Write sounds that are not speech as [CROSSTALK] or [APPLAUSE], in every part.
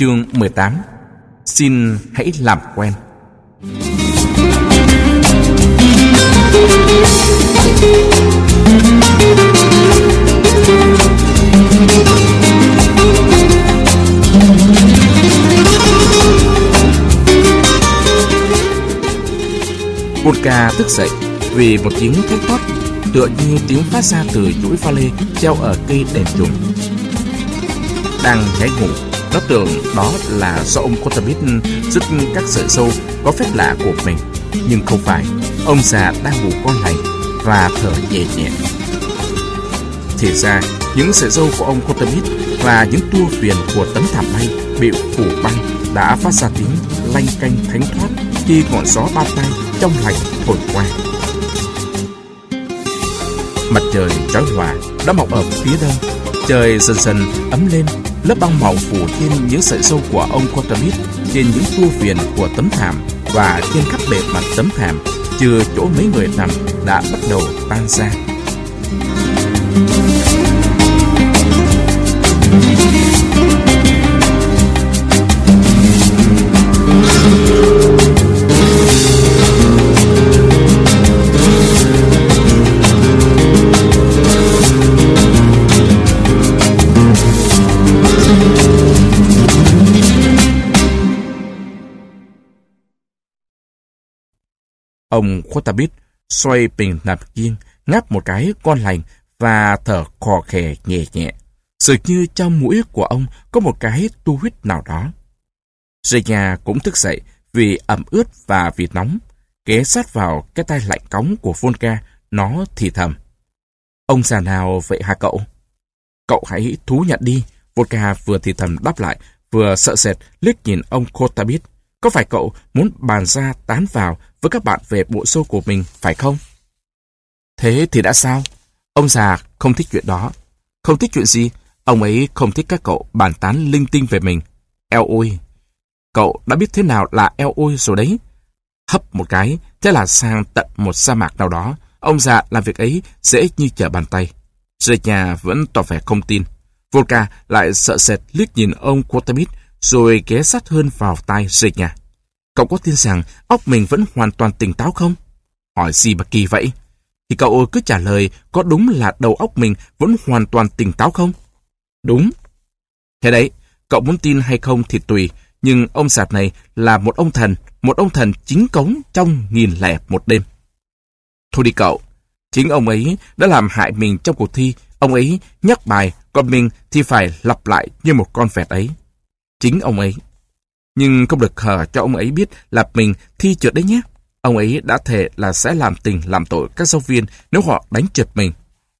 Chương 18 Xin hãy làm quen Volka thức dậy vì một tiếng thét thoát tựa như tiếng phát ra từ chuỗi pha lê treo ở cây đèn trùng. Đang ngáy ngủ, nó tưởng đó là do ông Kotabit dứt các sợi sâu có phép lạ của mình. Nhưng không phải, ông già đang ngủ con lành và thở nhẹ nhẹ. Thì ra, những sợi dâu của ông Kotabit và những tua phiền của tấm thảm bay bị phủ băng đã phát ra tiếng lanh canh thánh thoát khi ngọn gió ba tay trong lành thổi qua. Mặt trời trói hòa đã mọc ở phía đông. Trời dần dần ấm lên, lớp băng màu phủ trên những sợi dâu của ông Quatermit trên những tua viền của tấm thảm và trên khắp bề mặt tấm thảm, trừ chỗ mấy người nằm đã bắt đầu tan ra. Ông Khotabit xoay bình nạp kiên, ngáp một cái con lành và thở khò khè nhẹ nhẹ. Sự như trong mũi của ông có một cái tu huyết nào đó. Raya cũng thức dậy vì ẩm ướt và vì nóng. Ghé sát vào cái tay lạnh cống của Volka, nó thì thầm. Ông già nào vậy hả cậu? Cậu hãy thú nhận đi. Volka vừa thì thầm đáp lại, vừa sợ sệt liếc nhìn ông Kotabit. Có phải cậu muốn bàn ra tán vào với các bạn về bộ show của mình, phải không? Thế thì đã sao? Ông già không thích chuyện đó. Không thích chuyện gì? Ông ấy không thích các cậu bàn tán linh tinh về mình. Eo ôi! Cậu đã biết thế nào là eo ôi rồi đấy. Hấp một cái, thế là sang tận một sa mạc nào đó. Ông già làm việc ấy dễ như trở bàn tay. Rơi nhà vẫn tỏ vẻ không tin. Volka lại sợ sệt liếc nhìn ông Quatermit rồi ghé sát hơn vào tai dịch nhà. Cậu có tin rằng óc mình vẫn hoàn toàn tỉnh táo không? Hỏi gì mà kỳ vậy? Thì cậu cứ trả lời có đúng là đầu óc mình vẫn hoàn toàn tỉnh táo không? Đúng. Thế đấy, cậu muốn tin hay không thì tùy, nhưng ông sạp này là một ông thần, một ông thần chính cống trong nghìn lẻ một đêm. Thôi đi cậu, chính ông ấy đã làm hại mình trong cuộc thi, ông ấy nhắc bài, còn mình thì phải lặp lại như một con vẹt ấy. Chính ông ấy. Nhưng không được hờ cho ông ấy biết là mình thi trượt đấy nhé. Ông ấy đã thề là sẽ làm tình làm tội các giáo viên nếu họ đánh trượt mình.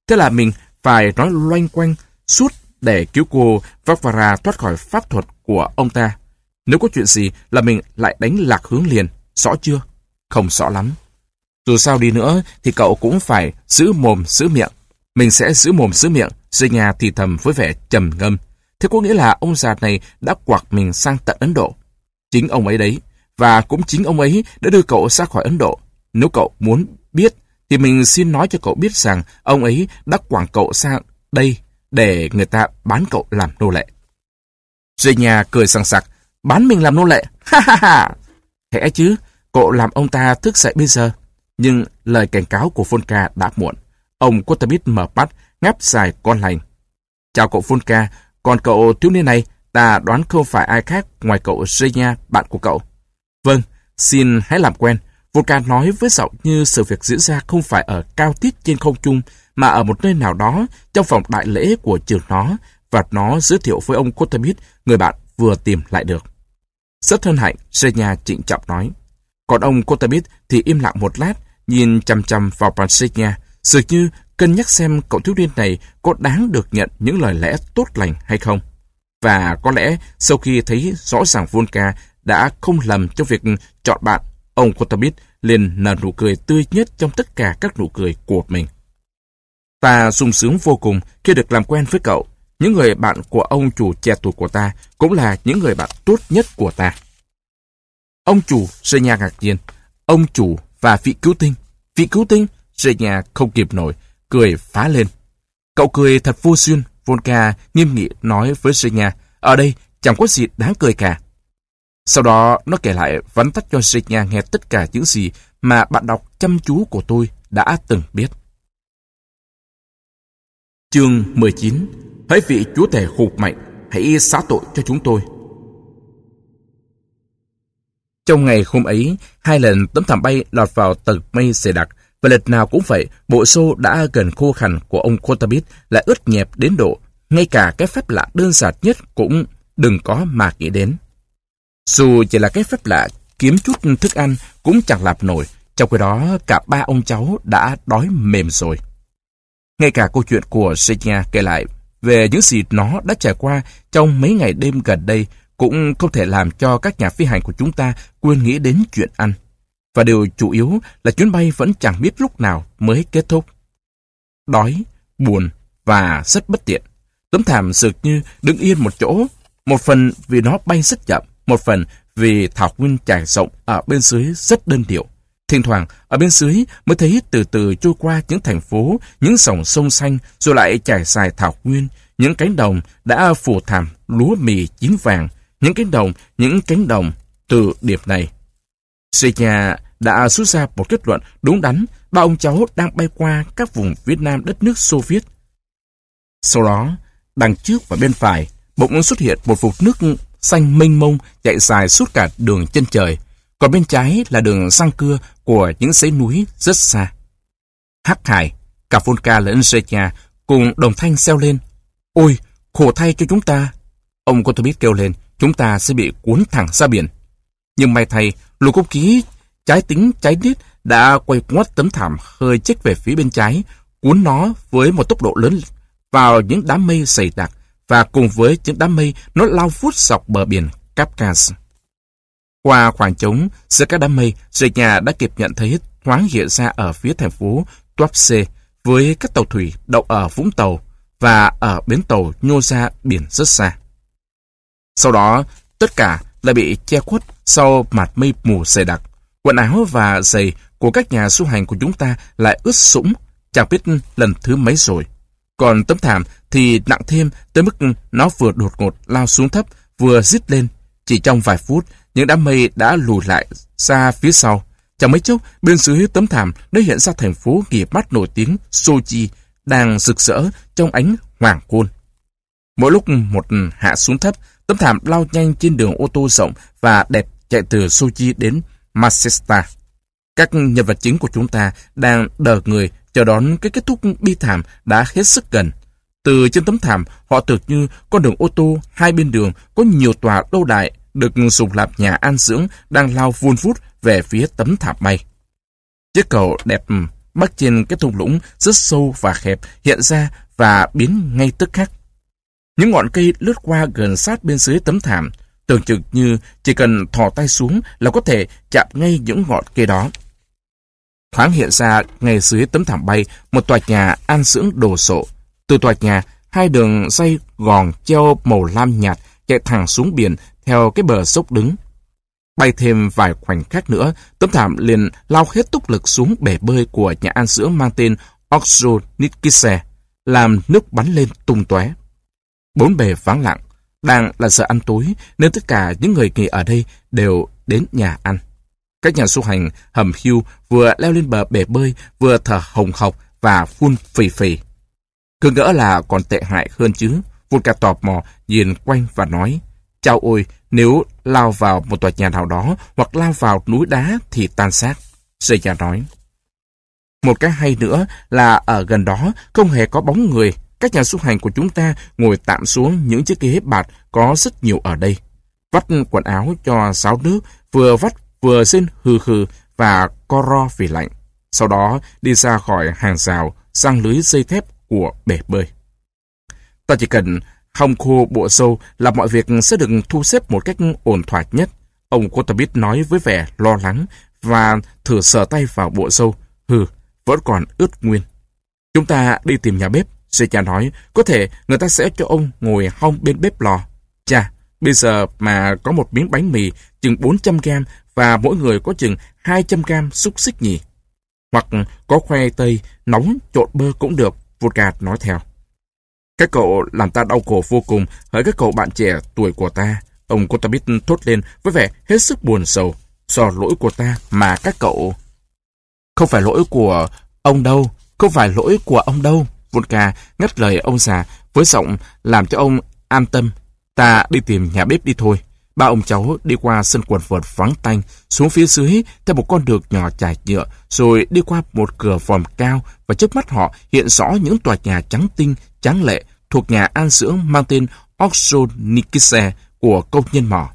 Thế là mình phải nói loanh quanh suốt để cứu cô Varvara thoát khỏi pháp thuật của ông ta. Nếu có chuyện gì là mình lại đánh lạc hướng liền, rõ chưa? Không rõ lắm. Dù sao đi nữa thì cậu cũng phải giữ mồm giữ miệng. Mình sẽ giữ mồm giữ miệng, dây nhà thì thầm với vẻ trầm ngâm. Thế có nghĩa là ông già này đã quạt mình sang tận Ấn Độ. Chính ông ấy đấy, và cũng chính ông ấy đã đưa cậu ra khỏi Ấn Độ. Nếu cậu muốn biết, thì mình xin nói cho cậu biết rằng ông ấy đã quảng cậu sang đây để người ta bán cậu làm nô lệ. duy nhà cười sằng sặc, bán mình làm nô lệ, [LAUGHS] ha ha ha. Thế chứ, cậu làm ông ta thức dậy bây giờ. Nhưng lời cảnh cáo của Volca đã muộn. Ông Quatermit mở mắt, ngáp dài con lành. Chào cậu Volca, còn cậu thiếu niên này, ta đoán không phải ai khác ngoài cậu Zeya, bạn của cậu. Vâng, xin hãy làm quen. Volka nói với giọng như sự việc diễn ra không phải ở cao tiết trên không trung, mà ở một nơi nào đó trong phòng đại lễ của trường nó, và nó giới thiệu với ông Kotamit, người bạn vừa tìm lại được. Rất hân hạnh, Zeya trịnh trọng nói. Còn ông Kotamit thì im lặng một lát, nhìn chăm chăm vào Pansenya, dường như cân nhắc xem cậu thiếu niên này có đáng được nhận những lời lẽ tốt lành hay không. Và có lẽ sau khi thấy rõ ràng Volka đã không lầm trong việc chọn bạn, ông Kotabit liền nở nụ cười tươi nhất trong tất cả các nụ cười của mình. Ta sung sướng vô cùng khi được làm quen với cậu. Những người bạn của ông chủ trẻ tuổi của ta cũng là những người bạn tốt nhất của ta. Ông chủ, Sê Nha ngạc nhiên. Ông chủ và vị cứu tinh. Vị cứu tinh, Sê Nha không kịp nổi, cười phá lên. Cậu cười thật vô duyên, Volka nghiêm nghị nói với Sê Ở đây, chẳng có gì đáng cười cả. Sau đó, nó kể lại vắn tắt cho Senya nghe tất cả những gì mà bạn đọc chăm chú của tôi đã từng biết. Chương 19 Hãy vị chúa tể hụt mạnh, hãy xá tội cho chúng tôi. Trong ngày hôm ấy, hai lần tấm thảm bay lọt vào tầng mây dày đặc, và lần nào cũng vậy, bộ xô đã gần khô khăn của ông Kotabit lại ướt nhẹp đến độ, ngay cả cái phép lạ đơn giản nhất cũng đừng có mà nghĩ đến. Dù chỉ là cái phép lạ kiếm chút thức ăn cũng chẳng lạp nổi, trong khi đó cả ba ông cháu đã đói mềm rồi. Ngay cả câu chuyện của Senya kể lại về những gì nó đã trải qua trong mấy ngày đêm gần đây cũng không thể làm cho các nhà phi hành của chúng ta quên nghĩ đến chuyện ăn. Và điều chủ yếu là chuyến bay vẫn chẳng biết lúc nào mới kết thúc. Đói, buồn và rất bất tiện. Tấm thảm dường như đứng yên một chỗ, một phần vì nó bay rất chậm, một phần vì thảo nguyên trải rộng ở bên dưới rất đơn điệu. Thỉnh thoảng, ở bên dưới mới thấy từ từ trôi qua những thành phố, những dòng sông xanh, rồi lại trải dài thảo nguyên, những cánh đồng đã phủ thảm lúa mì chín vàng, những cánh đồng, những cánh đồng từ điểm này. Senya đã rút ra một kết luận đúng đắn, ba ông cháu đang bay qua các vùng Việt Nam đất nước Xô Viết. Sau đó, đằng trước và bên phải, bỗng xuất hiện một vùng nước xanh mênh mông chạy dài suốt cả đường chân trời, còn bên trái là đường sang cưa của những dãy núi rất xa. Hắc Hải, cả Volca lẫn Zetia cùng đồng thanh xeo lên. Ôi, khổ thay cho chúng ta. Ông Kotobit kêu lên, chúng ta sẽ bị cuốn thẳng ra biển. Nhưng may thay, lục không khí trái tính trái nít đã quay ngoắt tấm thảm hơi chết về phía bên trái, cuốn nó với một tốc độ lớn vào những đám mây dày đặc và cùng với những đám mây nó lao vút dọc bờ biển Kafkas. Qua khoảng trống giữa các đám mây, rời nhà đã kịp nhận thấy thoáng hiện ra ở phía thành phố Tuapse với các tàu thủy đậu ở Vũng Tàu và ở bến tàu nhô ra biển rất xa. Sau đó, tất cả lại bị che khuất sau mặt mây mù dày đặc. Quần áo và giày của các nhà du hành của chúng ta lại ướt sũng, chẳng biết lần thứ mấy rồi. Còn tấm thảm thì nặng thêm tới mức nó vừa đột ngột lao xuống thấp, vừa rít lên. Chỉ trong vài phút, những đám mây đã lùi lại xa phía sau. Chẳng mấy chốc, bên dưới tấm thảm đã hiện ra thành phố nghiệp mắt nổi tiếng Sochi đang rực rỡ trong ánh hoàng hôn. Mỗi lúc một hạ xuống thấp, tấm thảm lao nhanh trên đường ô tô rộng và đẹp chạy từ Sochi đến Masesta. Các nhân vật chính của chúng ta đang đờ người chờ đón cái kết thúc bi thảm đã hết sức gần. Từ trên tấm thảm, họ tưởng như con đường ô tô hai bên đường có nhiều tòa lâu đại được dùng làm nhà an dưỡng đang lao vun vút về phía tấm thảm bay. Chiếc cầu đẹp bắc trên cái thung lũng rất sâu và hẹp hiện ra và biến ngay tức khắc. Những ngọn cây lướt qua gần sát bên dưới tấm thảm, tưởng chừng như chỉ cần thò tay xuống là có thể chạm ngay những ngọn cây đó. Thoáng hiện ra ngay dưới tấm thảm bay một tòa nhà an dưỡng đồ sộ. Từ tòa nhà, hai đường dây gòn treo màu lam nhạt chạy thẳng xuống biển theo cái bờ sốc đứng. Bay thêm vài khoảnh khắc nữa, tấm thảm liền lao hết tốc lực xuống bể bơi của nhà an dưỡng mang tên Oxo nikise làm nước bắn lên tung tóe. Bốn bề vắng lặng, đang là giờ ăn tối nên tất cả những người nghỉ ở đây đều đến nhà ăn. Các nhà du hành hầm hưu vừa leo lên bờ bể bơi vừa thở hồng hộc và phun phì phì. Cứ ngỡ là còn tệ hại hơn chứ. Volka tò mò nhìn quanh và nói Chào ôi, nếu lao vào một tòa nhà nào đó hoặc lao vào núi đá thì tan xác. Seiya nói. Một cái hay nữa là ở gần đó không hề có bóng người. Các nhà du hành của chúng ta ngồi tạm xuống những chiếc ghế bạt có rất nhiều ở đây. Vắt quần áo cho sáo nước, vừa vắt vừa xin hừ hừ và co ro vì lạnh. Sau đó đi ra khỏi hàng rào sang lưới dây thép của bể bơi. Ta chỉ cần hong khô bộ sâu là mọi việc sẽ được thu xếp một cách ổn thỏa nhất. Ông Kotabit nói với vẻ lo lắng và thử sờ tay vào bộ sâu. Hừ, vẫn còn ướt nguyên. Chúng ta đi tìm nhà bếp. Secha nói, có thể người ta sẽ cho ông ngồi hong bên bếp lò. Chà, bây giờ mà có một miếng bánh mì chừng 400 gram và mỗi người có chừng 200 gram xúc xích nhỉ. Hoặc có khoai tây nóng trộn bơ cũng được, Vodka nói theo. Các cậu làm ta đau khổ vô cùng, hỡi các cậu bạn trẻ tuổi của ta. Ông Kotabit thốt lên với vẻ hết sức buồn sầu. Do lỗi của ta mà các cậu... Không phải lỗi của ông đâu, không phải lỗi của ông đâu. Volka ngắt lời ông già với giọng làm cho ông an tâm. Ta đi tìm nhà bếp đi thôi. Ba ông cháu đi qua sân quần vợt vắng tanh, xuống phía dưới theo một con đường nhỏ trải nhựa, rồi đi qua một cửa vòm cao và trước mắt họ hiện rõ những tòa nhà trắng tinh, trắng lệ thuộc nhà an dưỡng mang tên Oxonikise của công nhân mỏ.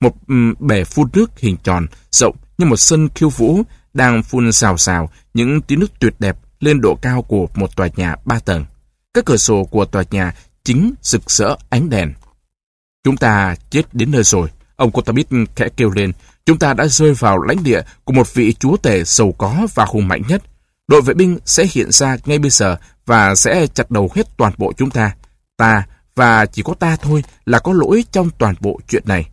Một bể phun nước hình tròn, rộng như một sân khiêu vũ đang phun xào xào những tí nước tuyệt đẹp lên độ cao của một tòa nhà ba tầng. Các cửa sổ của tòa nhà chính rực rỡ ánh đèn. Chúng ta chết đến nơi rồi. Ông Kotabit khẽ kêu lên. Chúng ta đã rơi vào lãnh địa của một vị chúa tể giàu có và hùng mạnh nhất. Đội vệ binh sẽ hiện ra ngay bây giờ và sẽ chặt đầu hết toàn bộ chúng ta. Ta và chỉ có ta thôi là có lỗi trong toàn bộ chuyện này.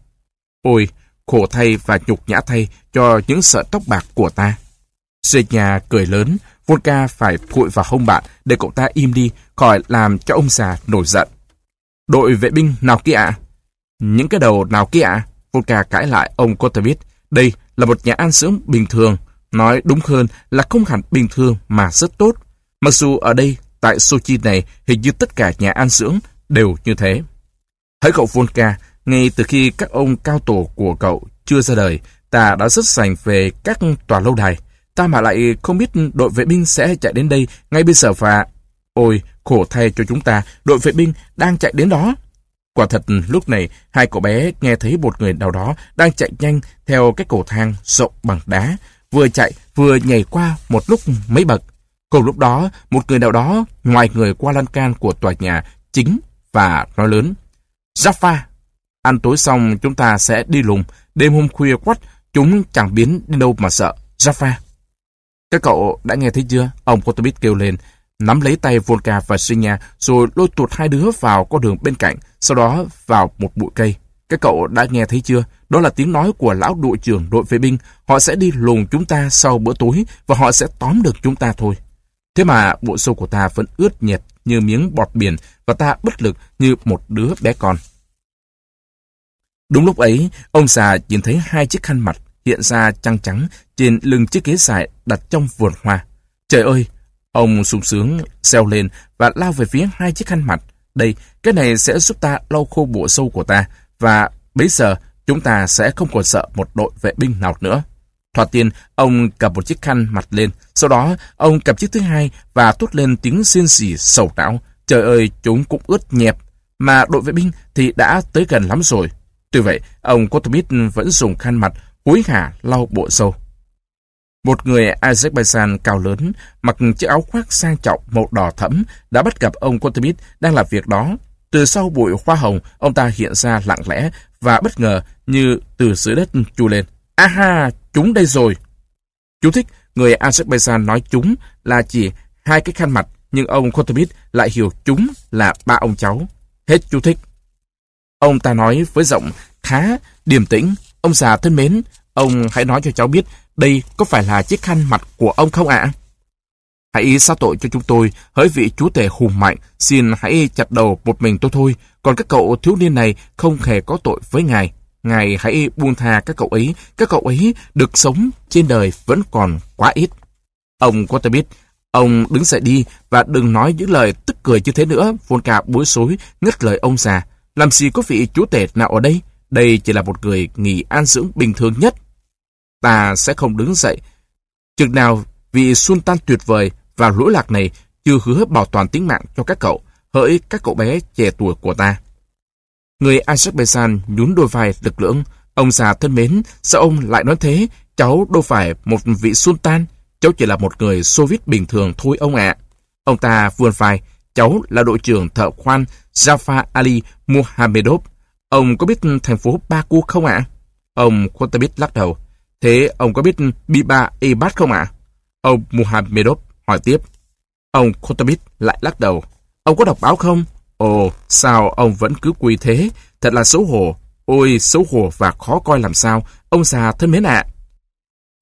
Ôi, khổ thay và nhục nhã thay cho những sợi tóc bạc của ta. Senya cười lớn, Volka phải thụi vào hông bạn để cậu ta im đi, khỏi làm cho ông già nổi giận. Đội vệ binh nào kia ạ? Những cái đầu nào kia ạ? Volka cãi lại ông Kotovit. Đây là một nhà ăn dưỡng bình thường. Nói đúng hơn là không hẳn bình thường mà rất tốt. Mặc dù ở đây, tại Sochi này, hình như tất cả nhà ăn dưỡng đều như thế. Hỡi cậu Volka, ngay từ khi các ông cao tổ của cậu chưa ra đời, ta đã rất sành về các tòa lâu đài. Ta mà lại không biết đội vệ binh sẽ chạy đến đây ngay bây giờ và... Ôi, khổ thay cho chúng ta, đội vệ binh đang chạy đến đó. Quả thật, lúc này, hai cậu bé nghe thấy một người nào đó đang chạy nhanh theo cái cầu thang rộng bằng đá, vừa chạy vừa nhảy qua một lúc mấy bậc. Cùng lúc đó, một người nào đó ngoài người qua lan can của tòa nhà chính và nói lớn. Jaffa, ăn tối xong chúng ta sẽ đi lùng, đêm hôm khuya quắt, chúng chẳng biến đi đâu mà sợ. Jaffa. Các cậu đã nghe thấy chưa? Ông Potobit kêu lên, nắm lấy tay Volka và Sinya rồi lôi tuột hai đứa vào con đường bên cạnh, sau đó vào một bụi cây. Các cậu đã nghe thấy chưa? Đó là tiếng nói của lão đội trưởng đội vệ binh. Họ sẽ đi lùng chúng ta sau bữa tối và họ sẽ tóm được chúng ta thôi. Thế mà bộ sâu của ta vẫn ướt nhẹt như miếng bọt biển và ta bất lực như một đứa bé con. Đúng lúc ấy, ông già nhìn thấy hai chiếc khăn mặt hiện ra trăng trắng trên lưng chiếc ghế dài đặt trong vườn hoa. Trời ơi! Ông sung sướng xeo lên và lao về phía hai chiếc khăn mặt. Đây, cái này sẽ giúp ta lau khô bộ sâu của ta và bây giờ chúng ta sẽ không còn sợ một đội vệ binh nào nữa. Thoạt tiên, ông cầm một chiếc khăn mặt lên, sau đó ông cầm chiếc thứ hai và tốt lên tiếng xiên xỉ sầu não. Trời ơi, chúng cũng ướt nhẹp, mà đội vệ binh thì đã tới gần lắm rồi. Tuy vậy, ông Kotomit vẫn dùng khăn mặt hối hả lau bộ râu. Một người Azerbaijan cao lớn, mặc chiếc áo khoác sang trọng màu đỏ thẫm, đã bắt gặp ông Kotemit đang làm việc đó. Từ sau bụi hoa hồng, ông ta hiện ra lặng lẽ và bất ngờ như từ dưới đất chu lên. Aha, chúng đây rồi. Chú thích, người Azerbaijan nói chúng là chỉ hai cái khăn mặt, nhưng ông Kotemit lại hiểu chúng là ba ông cháu. Hết chú thích. Ông ta nói với giọng khá điềm tĩnh. Ông già thân mến, ông hãy nói cho cháu biết đây có phải là chiếc khăn mặt của ông không ạ? Hãy xá tội cho chúng tôi, hỡi vị chúa tể hùng mạnh, xin hãy chặt đầu một mình tôi thôi, còn các cậu thiếu niên này không hề có tội với ngài. Ngài hãy buông tha các cậu ấy, các cậu ấy được sống trên đời vẫn còn quá ít. Ông có thể biết, ông đứng dậy đi và đừng nói những lời tức cười như thế nữa, Volka bối rối ngất lời ông già. Làm gì có vị chúa tể nào ở đây? Đây chỉ là một người nghỉ an dưỡng bình thường nhất. Ta sẽ không đứng dậy. Chừng nào vị Sultan tuyệt vời và lỗi lạc này chưa hứa bảo toàn tính mạng cho các cậu, hỡi các cậu bé trẻ tuổi của ta. Người Azerbaijan nhún đôi vai lực lưỡng. Ông già thân mến, sao ông lại nói thế? Cháu đâu phải một vị sultan, cháu chỉ là một người Soviet bình thường thôi ông ạ. Ông ta vươn vai, cháu là đội trưởng thợ khoan Jafar Ali Muhammedov. Ông có biết thành phố Baku không ạ? Ông Kotabit lắc đầu. Thế ông có biết Biba Ebat không ạ? Ông Muhammedov hỏi tiếp. Ông Kotabit lại lắc đầu. Ông có đọc báo không? Ồ, sao ông vẫn cứ quy thế? Thật là xấu hổ. Ôi, xấu hổ và khó coi làm sao. Ông già thân mến ạ.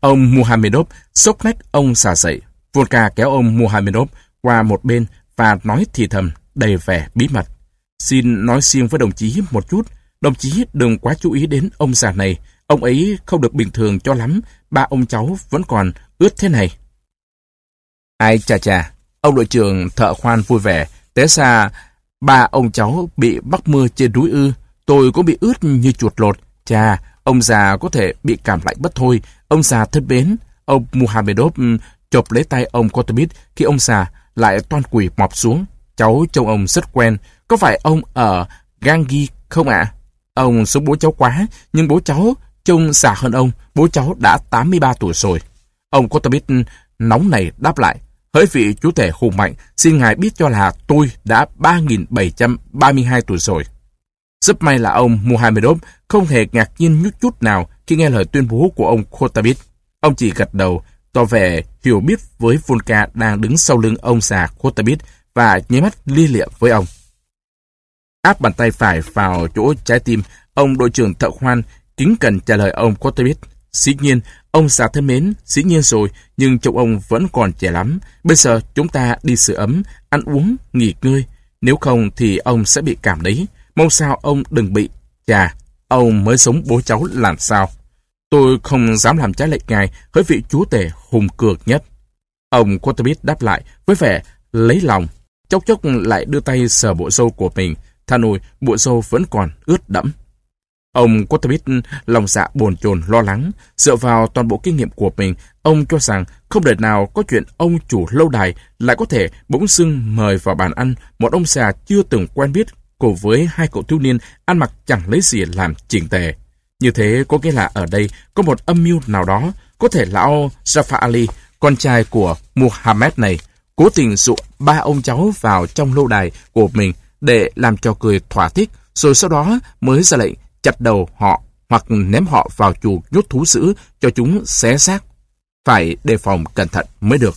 Ông Muhammedov sốc nách ông xà dậy. Volka kéo ông Muhammedov qua một bên và nói thì thầm. đầy vẻ bí mật. Xin nói riêng với đồng chí một chút. Đồng chí đừng quá chú ý đến ông già này. Ông ấy không được bình thường cho lắm. Ba ông cháu vẫn còn ướt thế này. Ai chà chà, ông đội trưởng thợ khoan vui vẻ. Té xa, ba ông cháu bị bắt mưa trên núi ư. Tôi cũng bị ướt như chuột lột. Chà, ông già có thể bị cảm lạnh bất thôi. Ông già thân mến. Ông Muhammedov chộp lấy tay ông Kotobit khi ông già lại toan quỳ mọp xuống. Cháu trông ông rất quen. Có phải ông ở Gangi không ạ? Ông sống bố cháu quá, nhưng bố cháu trông già hơn ông. Bố cháu đã 83 tuổi rồi. Ông Kotobit nóng này đáp lại. Hỡi vị chú thể hùng mạnh, xin ngài biết cho là tôi đã 3.732 tuổi rồi. Rất may là ông Muhammedov không hề ngạc nhiên nhút chút nào khi nghe lời tuyên bố của ông Khotabit. Ông chỉ gật đầu, tỏ vẻ hiểu biết với Volka đang đứng sau lưng ông già Khotabit và nháy mắt lia lịa với ông. Áp bàn tay phải vào chỗ trái tim, ông đội trưởng thợ khoan kính cần trả lời ông Khotabit. Dĩ nhiên, ông già thân mến, dĩ nhiên rồi, nhưng chồng ông vẫn còn trẻ lắm. Bây giờ chúng ta đi sửa ấm, ăn uống, nghỉ ngơi. Nếu không thì ông sẽ bị cảm đấy. Mong sao ông đừng bị. Chà, ông mới sống bố cháu làm sao. Tôi không dám làm trái lệnh ngài với vị chúa tể hùng cường nhất. Ông Quaterbit đáp lại với vẻ lấy lòng. Chốc chốc lại đưa tay sờ bộ râu của mình. Than ôi, bộ râu vẫn còn ướt đẫm. Ông Quattabit lòng dạ bồn chồn lo lắng. Dựa vào toàn bộ kinh nghiệm của mình, ông cho rằng không đời nào có chuyện ông chủ lâu đài lại có thể bỗng dưng mời vào bàn ăn một ông già chưa từng quen biết cùng với hai cậu thiếu niên ăn mặc chẳng lấy gì làm chỉnh tề. Như thế có nghĩa là ở đây có một âm mưu nào đó, có thể lão Jafar Ali, con trai của Muhammad này, cố tình dụ ba ông cháu vào trong lâu đài của mình để làm cho cười thỏa thích, rồi sau đó mới ra lệnh chặt đầu họ hoặc ném họ vào chuồng nhốt thú dữ cho chúng xé xác. Phải đề phòng cẩn thận mới được.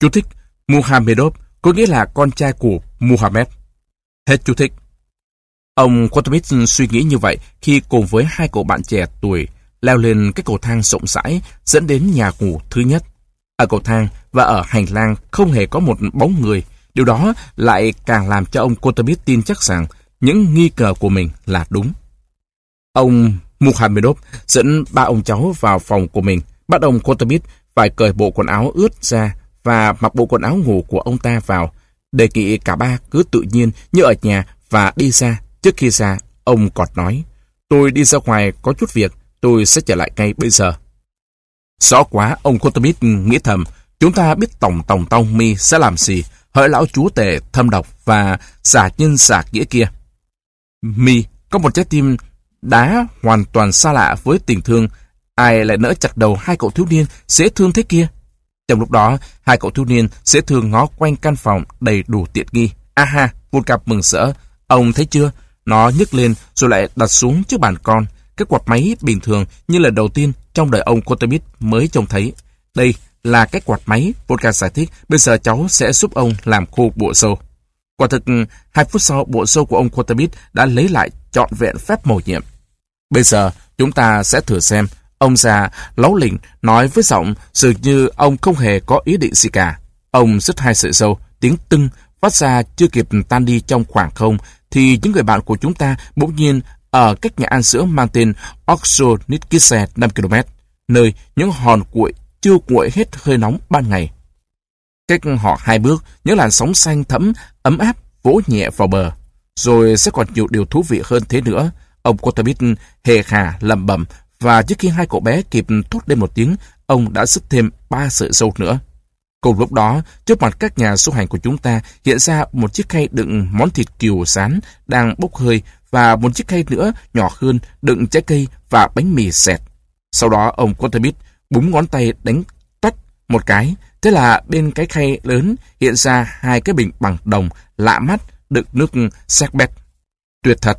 Chú thích Muhammedov có nghĩa là con trai của Muhammad. Hết chú thích. Ông Quatermit suy nghĩ như vậy khi cùng với hai cậu bạn trẻ tuổi leo lên cái cầu thang rộng rãi dẫn đến nhà ngủ thứ nhất. Ở cầu thang và ở hành lang không hề có một bóng người. Điều đó lại càng làm cho ông Quatermith tin chắc rằng những nghi ngờ của mình là đúng. Ông Muhammedov dẫn ba ông cháu vào phòng của mình, bắt ông Quatermith phải cởi bộ quần áo ướt ra và mặc bộ quần áo ngủ của ông ta vào, đề nghị cả ba cứ tự nhiên như ở nhà và đi ra Trước khi ra, ông cọt nói, tôi đi ra ngoài có chút việc, tôi sẽ trở lại ngay bây giờ. Rõ quá, ông Kotomit nghĩ thầm, chúng ta biết tổng tổng tông mi sẽ làm gì, hỡi lão chúa tể thâm độc và xả nhân xả nghĩa kia. Mi có một trái tim đá hoàn toàn xa lạ với tình thương, ai lại nỡ chặt đầu hai cậu thiếu niên dễ thương thế kia. Trong lúc đó, hai cậu thiếu niên dễ thương ngó quanh căn phòng đầy đủ tiện nghi. Aha, cặp mừng sỡ Ông thấy chưa, nó nhấc lên rồi lại đặt xuống trước bàn con. Cái quạt máy bình thường như lần đầu tiên trong đời ông Kotemit mới trông thấy. Đây là cái quạt máy, Volka giải thích. Bây giờ cháu sẽ giúp ông làm khô bộ sâu. Quả thực, hai phút sau, bộ sâu của ông Kotemit đã lấy lại trọn vẹn phép mầu nhiệm. Bây giờ, chúng ta sẽ thử xem. Ông già lấu lỉnh nói với giọng dường như ông không hề có ý định gì cả. Ông rứt hai sợi sâu, tiếng tưng phát ra chưa kịp tan đi trong khoảng không thì những người bạn của chúng ta bỗng nhiên ở cách nhà ăn sữa mang tên Oxonitkise 5 km, nơi những hòn cuội chưa nguội hết hơi nóng ban ngày. Cách họ hai bước, những làn sóng xanh thẫm, ấm áp, vỗ nhẹ vào bờ. Rồi sẽ còn nhiều điều thú vị hơn thế nữa. Ông Kotabit hề khà lầm bầm và trước khi hai cậu bé kịp thốt lên một tiếng, ông đã sức thêm ba sợi sâu nữa. Cùng lúc đó, trước mặt các nhà du hành của chúng ta hiện ra một chiếc khay đựng món thịt kiều sán đang bốc hơi và một chiếc khay nữa nhỏ hơn đựng trái cây và bánh mì xẹt. Sau đó ông Quatermit búng ngón tay đánh tách một cái. Thế là bên cái khay lớn hiện ra hai cái bình bằng đồng lạ mắt đựng nước Serbet. Tuyệt thật.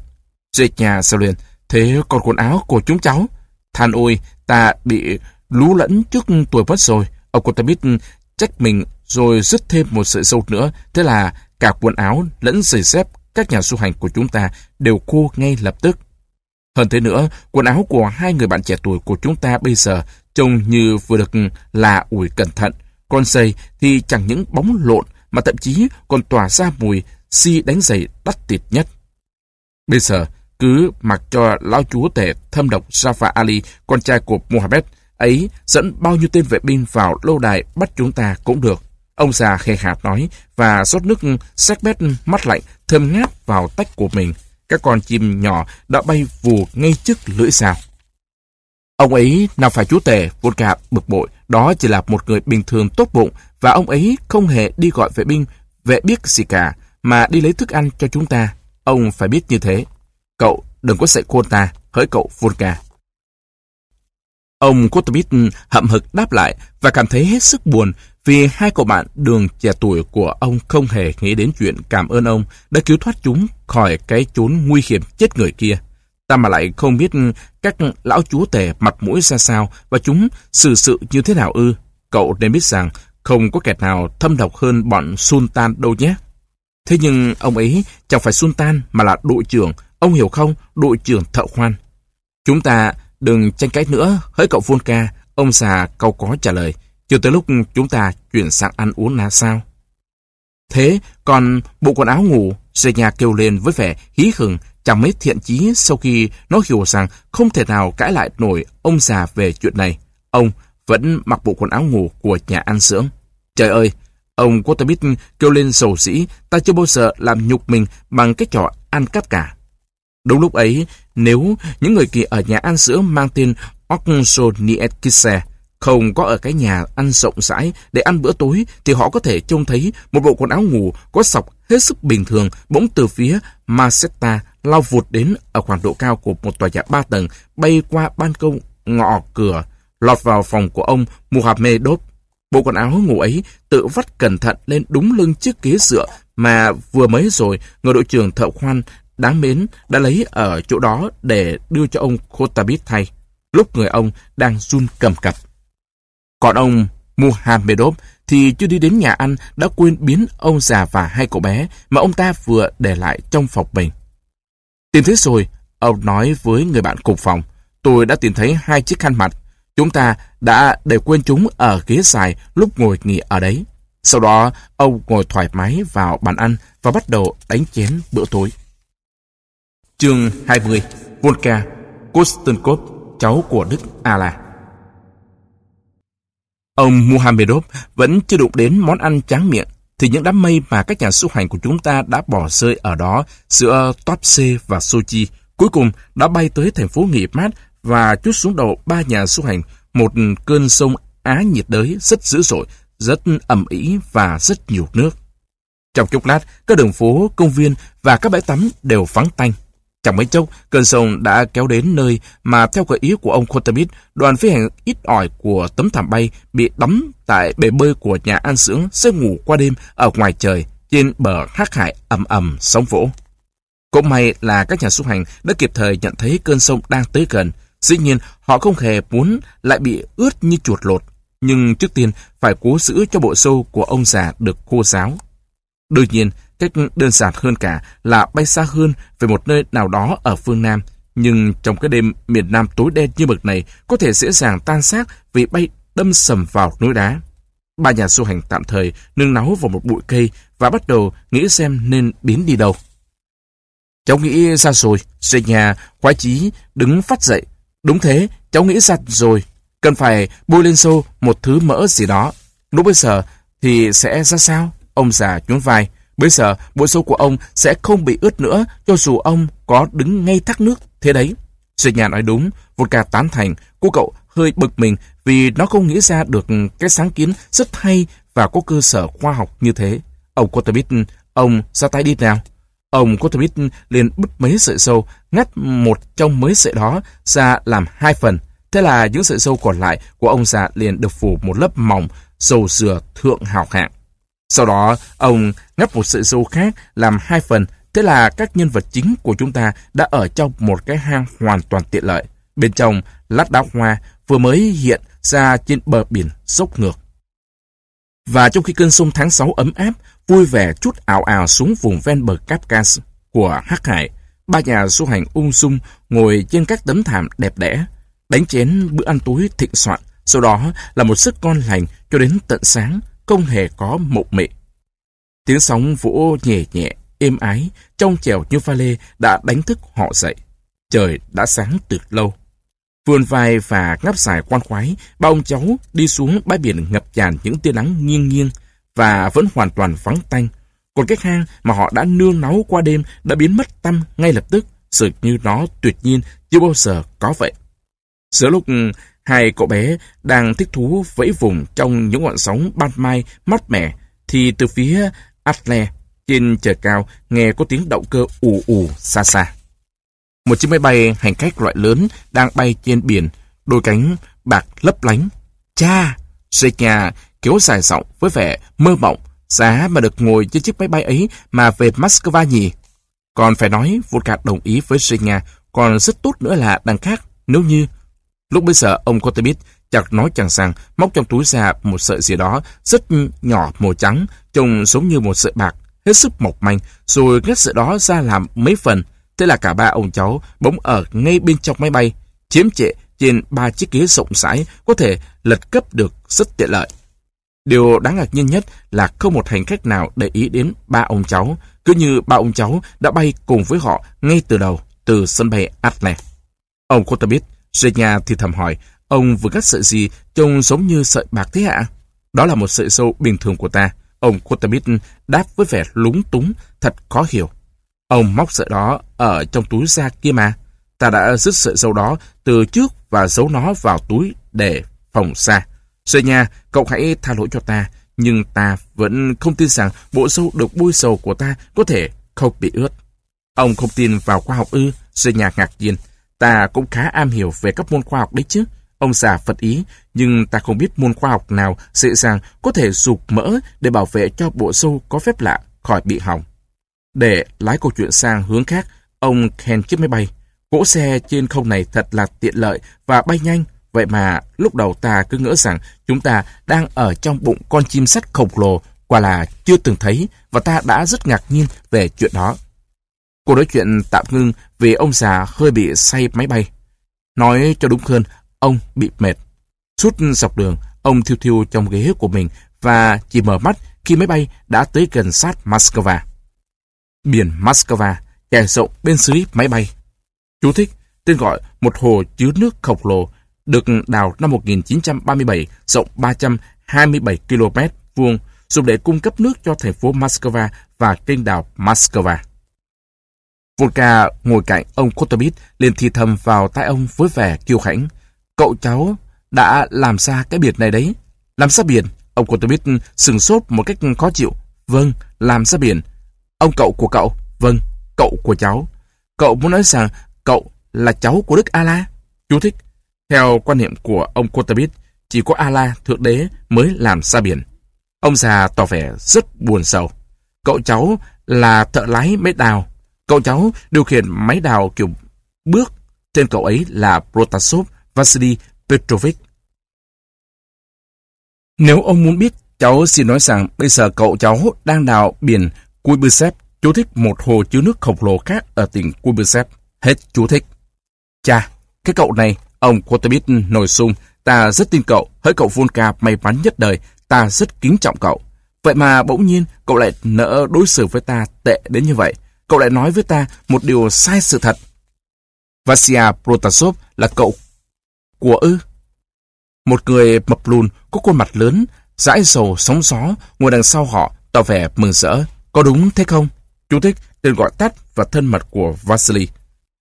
Duyệt nhà sao liền. Thế còn quần áo của chúng cháu? Than ôi, ta bị lú lẫn trước tuổi mất rồi. Ông Quatermit trách mình rồi rứt thêm một sợi sâu nữa. Thế là cả quần áo lẫn giày dép các nhà du hành của chúng ta đều khô ngay lập tức. Hơn thế nữa, quần áo của hai người bạn trẻ tuổi của chúng ta bây giờ trông như vừa được là ủi cẩn thận. Con giày thì chẳng những bóng lộn mà thậm chí còn tỏa ra mùi si đánh giày đắt tiệt nhất. Bây giờ, cứ mặc cho lão chúa tể thâm độc Jaffa Ali, con trai của Mohammed, ấy dẫn bao nhiêu tên vệ binh vào lâu đài bắt chúng ta cũng được. Ông già khề khạt nói và rót nước sắc bét mắt lạnh thơm ngát vào tách của mình. Các con chim nhỏ đã bay vù ngay trước lưỡi sao. Ông ấy nào phải chúa tể, Volka bực bội, đó chỉ là một người bình thường tốt bụng và ông ấy không hề đi gọi vệ binh, vệ biết gì cả, mà đi lấy thức ăn cho chúng ta. Ông phải biết như thế. Cậu đừng có dạy khôn ta, hỡi cậu Volka. Ông Kutubit hậm hực đáp lại và cảm thấy hết sức buồn vì hai cậu bạn đường trẻ tuổi của ông không hề nghĩ đến chuyện cảm ơn ông đã cứu thoát chúng khỏi cái chốn nguy hiểm chết người kia. Ta mà lại không biết các lão chúa tể mặt mũi ra sao và chúng xử sự như thế nào ư. Cậu nên biết rằng không có kẻ nào thâm độc hơn bọn Sultan đâu nhé. Thế nhưng ông ấy chẳng phải Sultan mà là đội trưởng. Ông hiểu không? Đội trưởng thợ khoan. Chúng ta đừng tranh cãi nữa. Hỡi cậu Volca, ông già câu có trả lời. Chưa tới lúc chúng ta chuyển sang ăn uống là sao? Thế còn bộ quần áo ngủ, Senya kêu lên với vẻ hí hửng, chẳng mấy thiện chí sau khi nó hiểu rằng không thể nào cãi lại nổi ông già về chuyện này. Ông vẫn mặc bộ quần áo ngủ của nhà ăn dưỡng. Trời ơi, ông Quatermit kêu lên sầu sĩ, ta chưa bao giờ làm nhục mình bằng cái trò ăn cắp cả. Đúng lúc ấy, nếu những người kỳ ở nhà ăn sữa mang tên Oxoniekise không có ở cái nhà ăn rộng rãi để ăn bữa tối thì họ có thể trông thấy một bộ quần áo ngủ có sọc hết sức bình thường bỗng từ phía Masetta lao vụt đến ở khoảng độ cao của một tòa nhà ba tầng bay qua ban công ngọ cửa lọt vào phòng của ông Muhammedov. Bộ quần áo ngủ ấy tự vắt cẩn thận lên đúng lưng chiếc ghế dựa mà vừa mới rồi người đội trưởng thợ khoan đáng mến đã lấy ở chỗ đó để đưa cho ông Khotabit thay, lúc người ông đang run cầm cập. Còn ông Muhammedov thì chưa đi đến nhà ăn đã quên biến ông già và hai cậu bé mà ông ta vừa để lại trong phòng mình. Tìm thấy rồi, ông nói với người bạn cùng phòng. Tôi đã tìm thấy hai chiếc khăn mặt. Chúng ta đã để quên chúng ở ghế dài lúc ngồi nghỉ ở đấy. Sau đó, ông ngồi thoải mái vào bàn ăn và bắt đầu đánh chén bữa tối. Chương 20 Volka Kostenkov, cháu của Đức A-La Ông Muhammedov vẫn chưa đụng đến món ăn tráng miệng, thì những đám mây mà các nhà du hành của chúng ta đã bỏ rơi ở đó giữa Topse và Sochi cuối cùng đã bay tới thành phố nghỉ mát và chút xuống đầu ba nhà du hành một cơn sông Á nhiệt đới rất dữ dội, rất ẩm ý và rất nhiều nước. Trong chốc lát, các đường phố, công viên và các bãi tắm đều vắng tanh. Chẳng mấy chốc, cơn sông đã kéo đến nơi mà theo gợi ý của ông Khotamit, đoàn phi hành ít ỏi của tấm thảm bay bị đắm tại bể bơi của nhà an dưỡng sẽ ngủ qua đêm ở ngoài trời trên bờ hắc hải ầm ầm sóng vỗ. Cũng may là các nhà du hành đã kịp thời nhận thấy cơn sông đang tới gần. Dĩ nhiên, họ không hề muốn lại bị ướt như chuột lột. Nhưng trước tiên, phải cố giữ cho bộ sâu của ông già được khô ráo. Đương nhiên, Cách đơn giản hơn cả là bay xa hơn về một nơi nào đó ở phương Nam. Nhưng trong cái đêm miền Nam tối đen như mực này có thể dễ dàng tan xác vì bay đâm sầm vào núi đá. Ba nhà du hành tạm thời nương náu vào một bụi cây và bắt đầu nghĩ xem nên biến đi đâu. Cháu nghĩ ra rồi, xây nhà, khoái chí, đứng phát dậy. Đúng thế, cháu nghĩ ra rồi. Cần phải bôi lên xô một thứ mỡ gì đó. Lúc bây giờ thì sẽ ra sao? Ông già nhún vai. Bây giờ, bộ sâu của ông sẽ không bị ướt nữa, cho dù ông có đứng ngay thác nước, thế đấy. Sư nhà nói đúng, Vodka tán thành, cô cậu hơi bực mình vì nó không nghĩ ra được cái sáng kiến rất hay và có cơ sở khoa học như thế. Ông kotobit ông ra tay đi nào. Ông kotobit liền bứt mấy sợi sâu, ngắt một trong mấy sợi đó ra làm hai phần. Thế là những sợi sâu còn lại của ông già liền được phủ một lớp mỏng, dầu dừa thượng hào hạng. Sau đó, ông ngắp một sợi dâu khác làm hai phần, thế là các nhân vật chính của chúng ta đã ở trong một cái hang hoàn toàn tiện lợi. Bên trong, lát đá hoa vừa mới hiện ra trên bờ biển sốc ngược. Và trong khi cơn sông tháng 6 ấm áp, vui vẻ chút ảo ảo xuống vùng ven bờ Kafkas của Hắc Hải, ba nhà du hành ung dung ngồi trên các tấm thảm đẹp đẽ, đánh chén bữa ăn tối thịnh soạn, sau đó là một sức con lành cho đến tận sáng, không hề có mộng mị. Tiếng sóng vỗ nhẹ nhẹ, êm ái, trong trèo như pha lê đã đánh thức họ dậy. Trời đã sáng từ lâu. Vườn vai và ngắp dài quan khoái, ba ông cháu đi xuống bãi biển ngập tràn những tia nắng nghiêng nghiêng và vẫn hoàn toàn vắng tanh. Còn cái hang mà họ đã nương náu qua đêm đã biến mất tâm ngay lập tức, sự như nó tuyệt nhiên chưa bao giờ có vậy. Giữa lúc ừ, hai cậu bé đang thích thú vẫy vùng trong những ngọn sóng ban mai mát mẻ, thì từ phía Atle trên trời cao nghe có tiếng động cơ ù ù xa xa. Một chiếc máy bay hành khách loại lớn đang bay trên biển, đôi cánh bạc lấp lánh. Cha! Senya kéo dài giọng với vẻ mơ mộng, giá mà được ngồi trên chiếc máy bay ấy mà về Moscow nhỉ. Còn phải nói, Volka đồng ý với Senya, còn rất tốt nữa là đằng khác, nếu như... Lúc bây giờ, ông Kotebit chặt nói chẳng rằng móc trong túi ra một sợi gì đó rất nhỏ màu trắng, trông giống như một sợi bạc, hết sức mộc manh, rồi ngắt sợi đó ra làm mấy phần, Thế là cả ba ông cháu bỗng ở ngay bên trong máy bay, chiếm trệ trên ba chiếc ghế rộng rãi có thể lật cấp được rất tiện lợi. Điều đáng ngạc nhiên nhất là không một hành khách nào để ý đến ba ông cháu, cứ như ba ông cháu đã bay cùng với họ ngay từ đầu, từ sân bay Atlanta Ông Kotabit, nhà thì thầm hỏi, ông vừa cắt sợi gì trông giống như sợi bạc thế ạ? Đó là một sợi sâu bình thường của ta. Ông Kotabit đáp với vẻ lúng túng, thật khó hiểu. Ông móc sợi đó ở trong túi da kia mà. Ta đã rứt sợi dâu đó từ trước và giấu nó vào túi để phòng xa. Sợi nhà cậu hãy tha lỗi cho ta, nhưng ta vẫn không tin rằng bộ sâu được bôi dầu của ta có thể không bị ướt. Ông không tin vào khoa học ư, Sợi nhà ngạc nhiên. Ta cũng khá am hiểu về các môn khoa học đấy chứ. Ông già phật ý, nhưng ta không biết môn khoa học nào dễ dàng có thể sụp mỡ để bảo vệ cho bộ sâu có phép lạ khỏi bị hỏng. Để lái câu chuyện sang hướng khác, ông khen chiếc máy bay. Cỗ xe trên không này thật là tiện lợi và bay nhanh. Vậy mà lúc đầu ta cứ ngỡ rằng chúng ta đang ở trong bụng con chim sắt khổng lồ quả là chưa từng thấy và ta đã rất ngạc nhiên về chuyện đó. Cô nói chuyện tạm ngưng vì ông già hơi bị say máy bay. Nói cho đúng hơn, ông bị mệt. Suốt dọc đường, ông thiêu thiêu trong ghế của mình và chỉ mở mắt khi máy bay đã tới gần sát Moscow biển Moscow, trải rộng bên dưới máy bay. Chú thích, tên gọi một hồ chứa nước khổng lồ được đào năm 1937 rộng 327 km vuông dùng để cung cấp nước cho thành phố Moscow và kênh đảo Moscow. Volka ngồi cạnh ông Kotobit liền thì thầm vào tai ông với vẻ kiêu hãnh. Cậu cháu đã làm ra cái biệt này đấy. Làm ra biển? Ông Kotobit sừng sốt một cách khó chịu. Vâng, làm ra biển. Ông cậu của cậu? Vâng, cậu của cháu. Cậu muốn nói rằng cậu là cháu của Đức Ala. Chú thích. Theo quan niệm của ông Kotobit, chỉ có Ala Thượng Đế mới làm ra biển. Ông già tỏ vẻ rất buồn sầu. Cậu cháu là thợ lái máy đào. Cậu cháu điều khiển máy đào kiểu bước. Tên cậu ấy là Protasov Vasily Petrovich. Nếu ông muốn biết, cháu xin nói rằng bây giờ cậu cháu đang đào biển Kuibysev chú thích một hồ chứa nước khổng lồ khác ở tỉnh Kuibysev. Hết chú thích. Cha, cái cậu này, ông Kotobit nổi sung, ta rất tin cậu, hỡi cậu Volka may mắn nhất đời, ta rất kính trọng cậu. Vậy mà bỗng nhiên cậu lại nỡ đối xử với ta tệ đến như vậy. Cậu lại nói với ta một điều sai sự thật. Vasia Protasov là cậu của ư. Một người mập lùn, có khuôn mặt lớn, dãi dầu sóng gió, ngồi đằng sau họ, tỏ vẻ mừng rỡ. Có đúng thế không? Chú thích tên gọi tắt và thân mật của Vasily.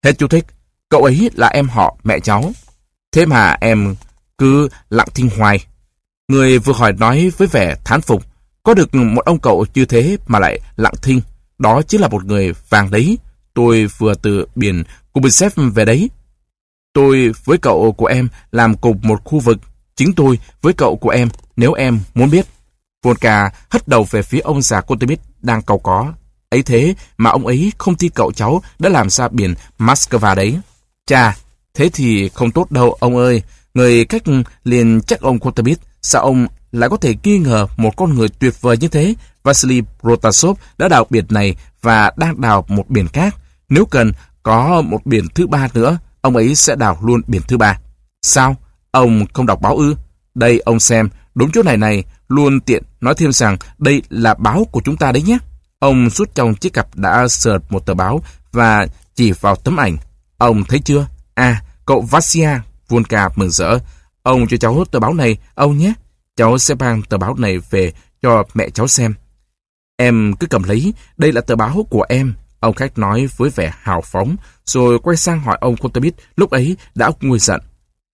Hết chú thích. Cậu ấy là em họ mẹ cháu. Thế mà em cứ lặng thinh hoài. Người vừa hỏi nói với vẻ thán phục. Có được một ông cậu như thế mà lại lặng thinh. Đó chính là một người vàng đấy. Tôi vừa từ biển Kubisev về đấy. Tôi với cậu của em làm cùng một khu vực. Chính tôi với cậu của em nếu em muốn biết. Volka hất đầu về phía ông già Kotemit đang cầu có. Ấy thế mà ông ấy không tin cậu cháu đã làm ra biển Moscow đấy. Chà, thế thì không tốt đâu ông ơi. Người cách liền chắc ông Kotemit, sao ông lại có thể nghi ngờ một con người tuyệt vời như thế? Vasily Protasov đã đào biển này và đang đào một biển khác. Nếu cần có một biển thứ ba nữa, ông ấy sẽ đào luôn biển thứ ba. Sao? Ông không đọc báo ư? Đây ông xem, Đúng chỗ này này, luôn tiện nói thêm rằng đây là báo của chúng ta đấy nhé. Ông rút trong chiếc cặp đã sợt một tờ báo và chỉ vào tấm ảnh. Ông thấy chưa? À, cậu Vasia, Volka mừng rỡ. Ông cho cháu tờ báo này, ông nhé. Cháu sẽ mang tờ báo này về cho mẹ cháu xem. Em cứ cầm lấy, đây là tờ báo của em. Ông khách nói với vẻ hào phóng, rồi quay sang hỏi ông Cotabit lúc ấy đã nguôi giận.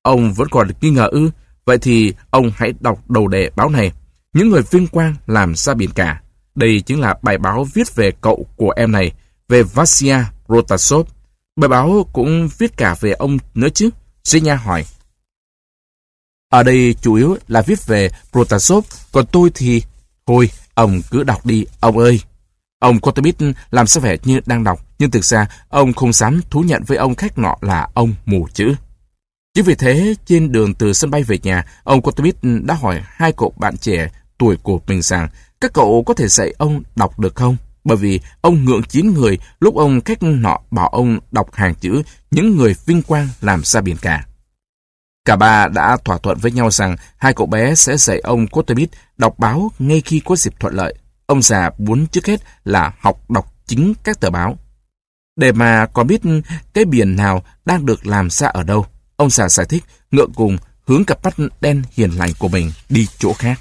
Ông vẫn còn nghi ngờ ư, vậy thì ông hãy đọc đầu đề báo này. Những người vinh quang làm ra biển cả. Đây chính là bài báo viết về cậu của em này, về Vasya Rotasov. Bài báo cũng viết cả về ông nữa chứ? Zinya hỏi. Ở đây chủ yếu là viết về Protasov, còn tôi thì... Thôi, ông cứ đọc đi, ông ơi. Ông Kotabit làm sao vẻ như đang đọc, nhưng thực ra ông không dám thú nhận với ông khách nọ là ông mù chữ. Chính vì thế, trên đường từ sân bay về nhà, ông Kotabit đã hỏi hai cậu bạn trẻ tuổi của mình rằng các cậu có thể dạy ông đọc được không? Bởi vì ông ngượng chín người lúc ông khách nọ bảo ông đọc hàng chữ những người vinh quang làm ra biển cả. Cả ba đã thỏa thuận với nhau rằng hai cậu bé sẽ dạy ông Kotebit đọc báo ngay khi có dịp thuận lợi. Ông già muốn trước hết là học đọc chính các tờ báo. Để mà có biết cái biển nào đang được làm ra ở đâu, ông già giải thích ngượng cùng hướng cặp mắt đen hiền lành của mình đi chỗ khác.